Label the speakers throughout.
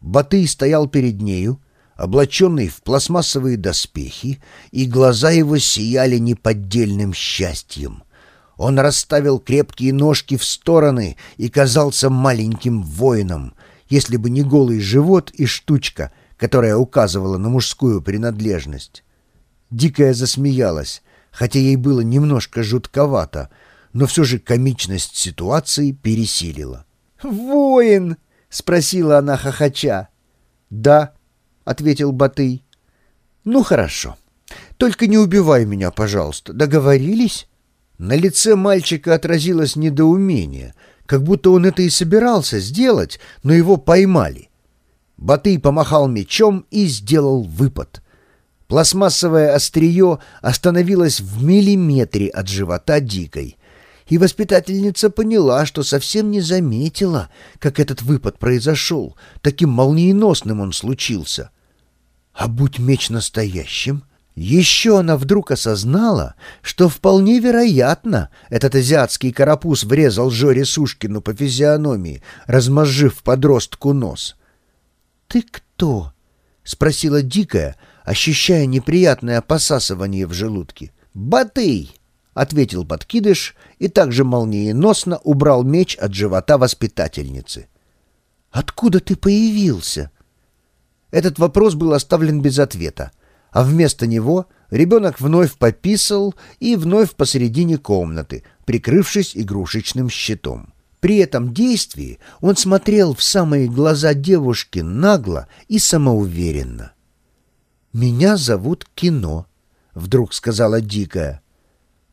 Speaker 1: Батый стоял перед нею, облаченный в пластмассовые доспехи, и глаза его сияли неподдельным счастьем. Он расставил крепкие ножки в стороны и казался маленьким воином, если бы не голый живот и штучка, которая указывала на мужскую принадлежность. Дикая засмеялась, хотя ей было немножко жутковато, но все же комичность ситуации пересилила.
Speaker 2: «Воин!» — спросила она хохоча.
Speaker 1: «Да», — ответил Батый.
Speaker 2: «Ну, хорошо. Только не убивай меня, пожалуйста. Договорились?»
Speaker 1: На лице мальчика отразилось недоумение, как будто он это и собирался сделать, но его поймали. Батый помахал мечом и сделал выпад. Пластмассовое острие остановилось в миллиметре от живота Дикой, и воспитательница поняла, что совсем не заметила, как этот выпад произошел, таким молниеносным он случился. А будь меч настоящим, еще она вдруг осознала, что вполне вероятно этот азиатский карапуз врезал Жоре Сушкину по физиономии, размозжив подростку нос. «Ты кто?» — спросила Дикая, ощущая неприятное посасывание в желудке. «Батый!» — ответил подкидыш и также молниеносно убрал меч от живота воспитательницы. «Откуда ты появился?» Этот вопрос был оставлен без ответа, а вместо него ребенок вновь пописал и вновь посередине комнаты, прикрывшись игрушечным щитом. При этом действии он смотрел в самые глаза девушки нагло и самоуверенно. «Меня зовут Кино», — вдруг сказала Дикая.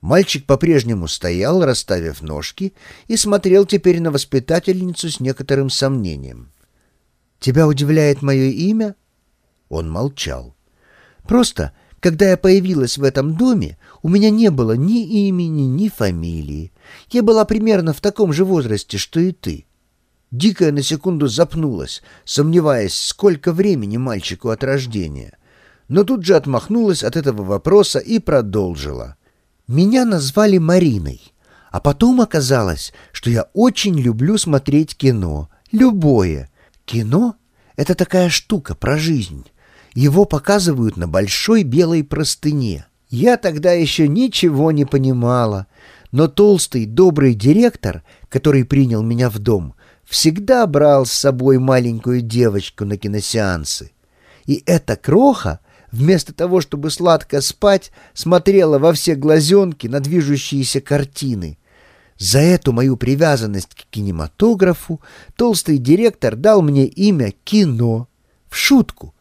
Speaker 1: Мальчик по-прежнему стоял, расставив ножки, и смотрел теперь на воспитательницу с некоторым сомнением. «Тебя удивляет мое имя?» Он молчал. «Просто когда я появилась в этом доме, у меня не было ни имени, ни фамилии. Я была примерно в таком же возрасте, что и ты». Дикая на секунду запнулась, сомневаясь, сколько времени мальчику от рождения. Но тут же отмахнулась от этого вопроса и продолжила. «Меня назвали Мариной, а потом оказалось, что я очень люблю смотреть кино. Любое. Кино — это такая штука про жизнь». Его показывают на большой белой простыне. Я тогда еще ничего не понимала, но толстый добрый директор, который принял меня в дом, всегда брал с собой маленькую девочку на киносеансы. И эта кроха, вместо того, чтобы сладко спать, смотрела во все глазенки на движущиеся картины. За эту мою привязанность к кинематографу толстый директор дал мне имя «Кино». В шутку,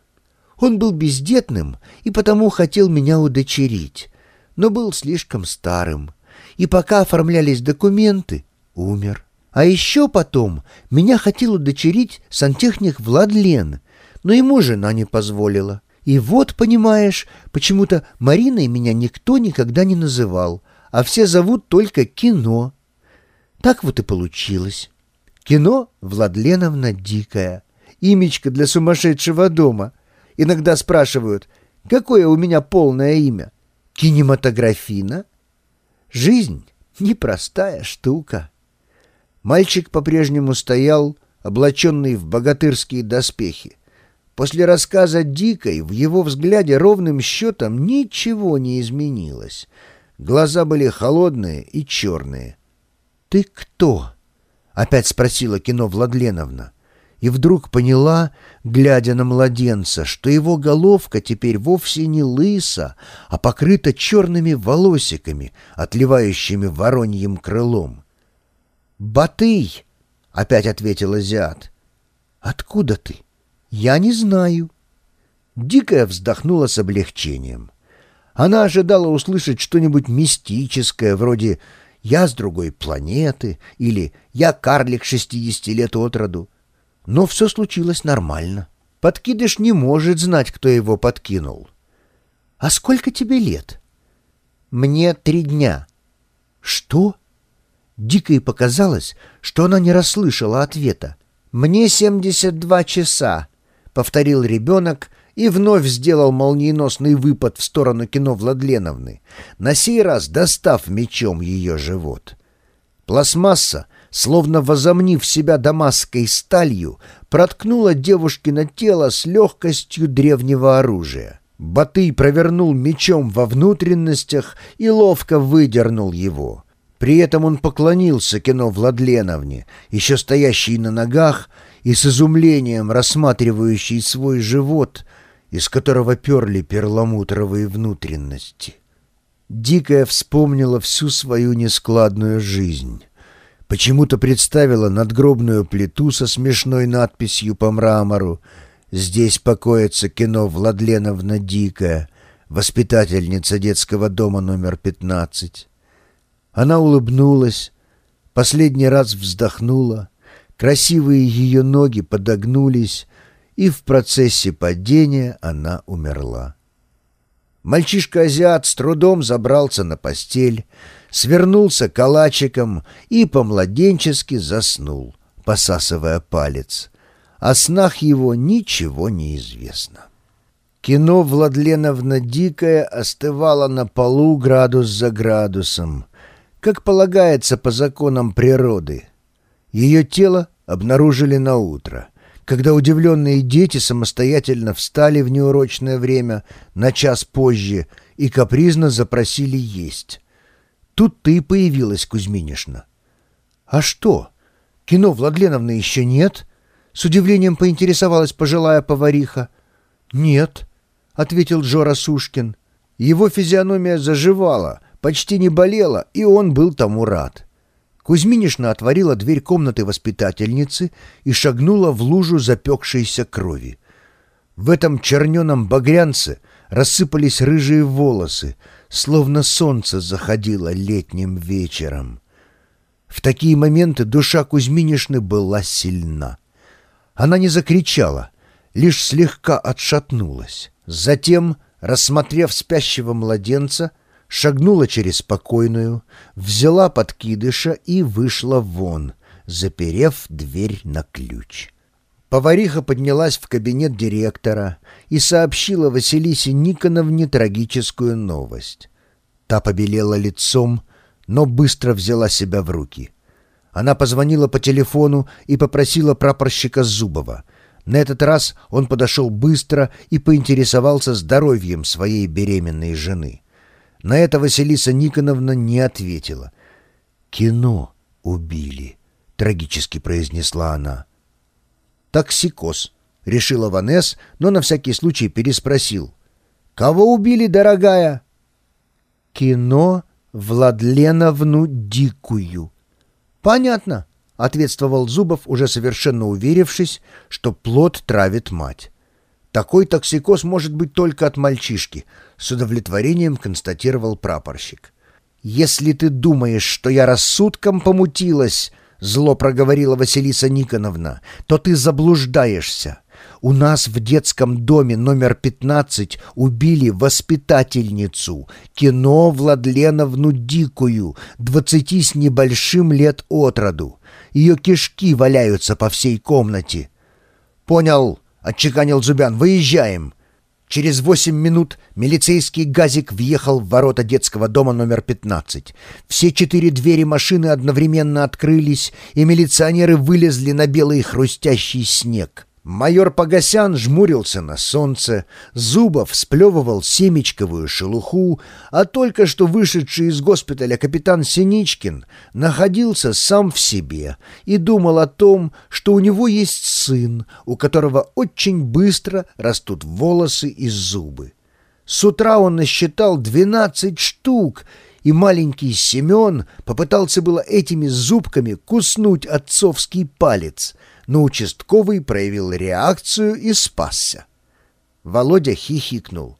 Speaker 1: он был бездетным и потому хотел меня удочерить, но был слишком старым, и пока оформлялись документы, умер. А еще потом меня хотел удочерить сантехник Владлен, но ему жена не позволила. И вот, понимаешь, почему-то Мариной меня никто никогда не называл, а все зовут только Кино. Так вот и получилось. Кино Владленовна Дикая. Имечко для сумасшедшего дома — Иногда спрашивают, какое у меня полное имя? Кинематографина? Жизнь — непростая штука. Мальчик по-прежнему стоял, облаченный в богатырские доспехи. После рассказа Дикой в его взгляде ровным счетом ничего не изменилось. Глаза были холодные и черные. «Ты кто?» — опять спросила кино Владленовна и вдруг поняла, глядя на младенца, что его головка теперь вовсе не лыса, а покрыта черными волосиками, отливающими вороньим крылом. «Батый!» — опять ответил азиат. «Откуда ты?» «Я не знаю». Дикая вздохнула с облегчением. Она ожидала услышать что-нибудь мистическое, вроде «Я с другой планеты» или «Я карлик шестидесяти лет от роду». Но все случилось нормально. Подкидыш не может знать, кто его подкинул. «А сколько тебе лет?» «Мне три дня». «Что?» Дико и показалось, что она не расслышала ответа. «Мне семьдесят два часа», — повторил ребенок и вновь сделал молниеносный выпад в сторону кино Владленовны, на сей раз достав мечом ее живот. Пластмасса словно возомнив себя дамасской сталью, проткнула девушкино тело с легкостью древнего оружия. Батый провернул мечом во внутренностях и ловко выдернул его. При этом он поклонился кино Владленовне, еще стоящей на ногах и с изумлением рассматривающей свой живот, из которого перли перламутровые внутренности. Дикая вспомнила всю свою нескладную жизнь. Почему-то представила надгробную плиту со смешной надписью по мрамору «Здесь покоится кино Владленовна Дикая, воспитательница детского дома номер 15». Она улыбнулась, последний раз вздохнула, красивые ее ноги подогнулись, и в процессе падения она умерла. Мальчишка-азиат с трудом забрался на постель, свернулся калачиком и по-младенчески заснул, посасывая палец. О снах его ничего не известно. Кино Владленовна Дикая остывало на полу градус за градусом — как полагается по законам природы. Ее тело обнаружили на утро, когда удивленные дети самостоятельно встали в неурочное время на час позже и капризно запросили есть. Тут-то и появилась Кузьминишна. «А что, кино Владленовны еще нет?» С удивлением поинтересовалась пожилая повариха. «Нет», — ответил Джора Сушкин. Его физиономия заживала — почти не болела, и он был тому рад. Кузьминишна отворила дверь комнаты воспитательницы и шагнула в лужу запекшейся крови. В этом черненом багрянце рассыпались рыжие волосы, словно солнце заходило летним вечером. В такие моменты душа Кузьминишны была сильна. Она не закричала, лишь слегка отшатнулась. Затем, рассмотрев спящего младенца, шагнула через спокойную, взяла подкидыша и вышла вон, заперев дверь на ключ. Повариха поднялась в кабинет директора и сообщила Василисе Никоновне трагическую новость. Та побелела лицом, но быстро взяла себя в руки. Она позвонила по телефону и попросила прапорщика Зубова. На этот раз он подошел быстро и поинтересовался здоровьем своей беременной жены. На это Василиса Никоновна не ответила. «Кино убили», — трагически произнесла она. «Токсикоз», — решила Ванесс, но на всякий случай переспросил. «Кого убили, дорогая?» «Кино Владленовну Дикую». «Понятно», — ответствовал Зубов, уже совершенно уверившись, что плод травит мать. Такой токсикоз может быть только от мальчишки, с удовлетворением констатировал прапорщик. Если ты думаешь, что я рассудком помутилась, зло проговорила Василиса Никоновна, то ты заблуждаешься. У нас в детском доме номер 15 убили воспитательницу, кино Владленовну Дикую, двадцати с небольшим лет от роду. Ее кишки валяются по всей комнате. «Понял», отчеканил Зубян. «Выезжаем!» Через восемь минут милицейский газик въехал в ворота детского дома номер 15. Все четыре двери машины одновременно открылись, и милиционеры вылезли на белый хрустящий снег. Майор Погосян жмурился на солнце, Зубов сплевывал семечковую шелуху, а только что вышедший из госпиталя капитан Синичкин находился сам в себе и думал о том, что у него есть сын, у которого очень быстро растут волосы и зубы. С утра он насчитал двенадцать штук, и маленький Семен попытался было этими зубками куснуть отцовский палец — но участковый проявил реакцию и спасся. Володя хихикнул.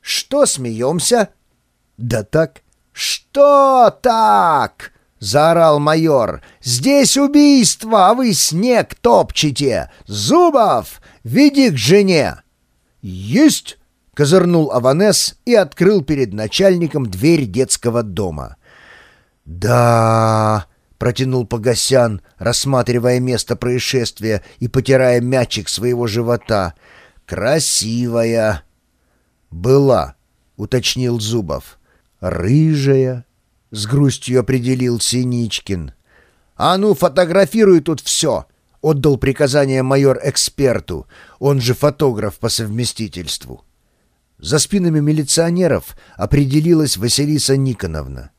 Speaker 1: «Что смеемся?» «Да так». «Что так?» — заорал майор. «Здесь убийство, а вы снег топчете! Зубов, веди к жене!» «Есть!» — козырнул Аванес и открыл перед начальником дверь детского дома. «Да...» протянул Погосян, рассматривая место происшествия и потирая мячик своего живота. «Красивая!» «Была», — уточнил Зубов. «Рыжая», — с грустью определил Синичкин. «А ну, фотографируй тут все!» — отдал приказание майор эксперту, он же фотограф по совместительству. За спинами милиционеров определилась Василиса Никоновна.